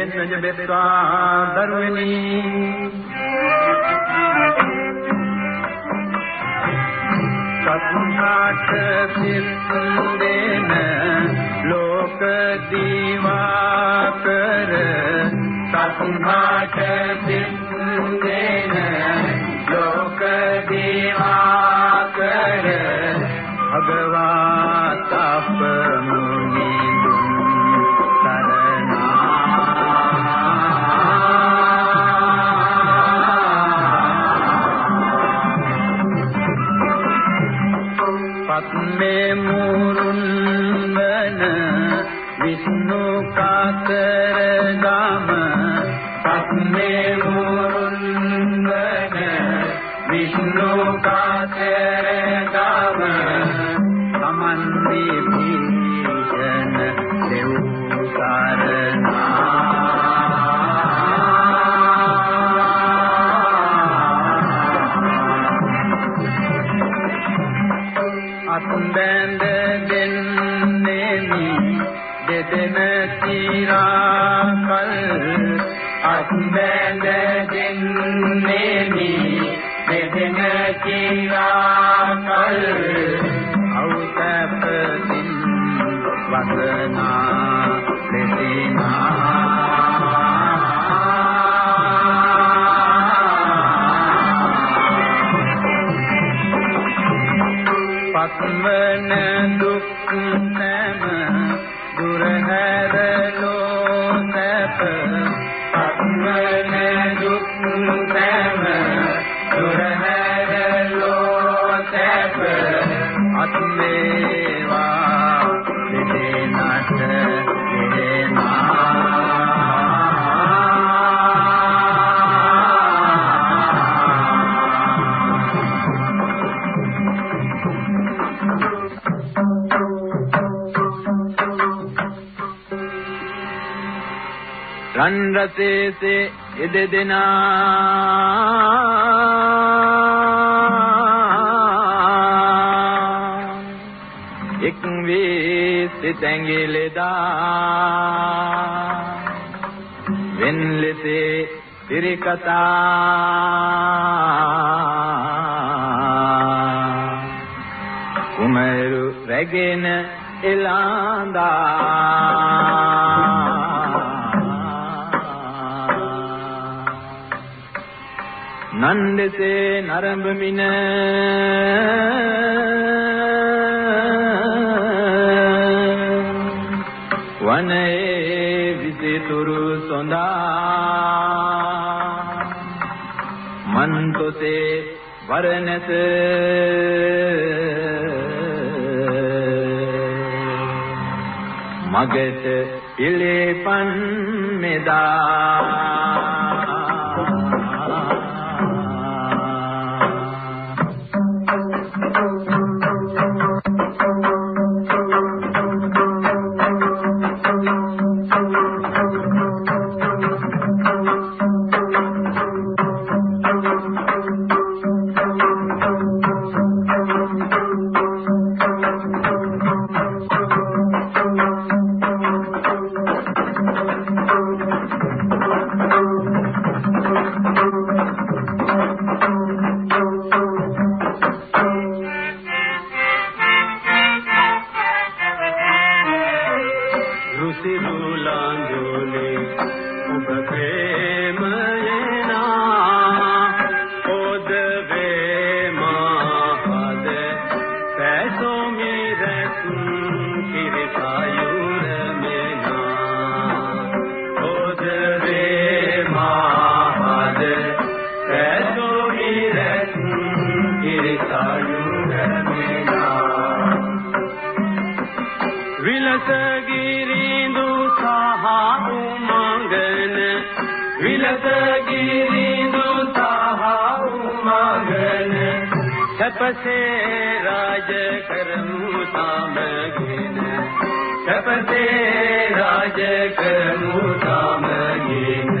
මෙහෙන් නොජබෙත්වා දරුවනි සත්හාට සිත්දෙන ලෝක දීවා කර සත්හාට සිත්දෙන අත්බැඳ දෙන්නේමි දෙදෙන චිරා කල් අත්බැඳ දෙන්නේමි දෙදෙන චිරා කල් අවතපදින් වසනා ලෙසිනා आत्मन රන් රසේසේ එදෙදෙනා එක් වේ සිතැඟිලෙදා වෙන් ලෙසේ පිරිකතා. කුමරු රැගෙන එලාඳා නන්දසේ නරඹමින වනයේ විසිතුරු සොඳා මන්තොසේ වරණස මගට පිළිපන් මෙදා සපසේ රාජ කරමු සමගින සපසේ රාජ කරමු සමගින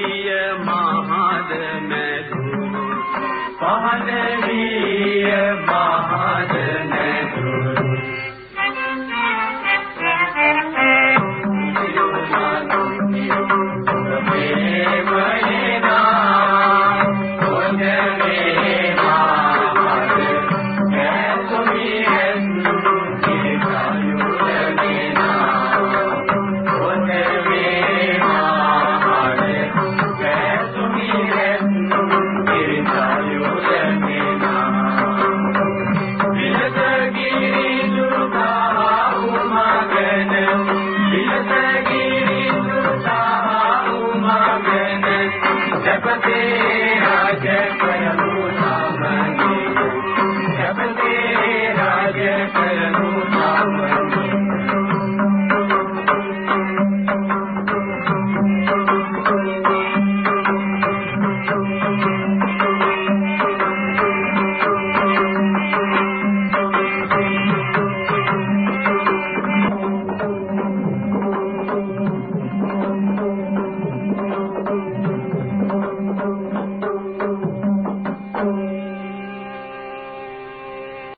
Jaya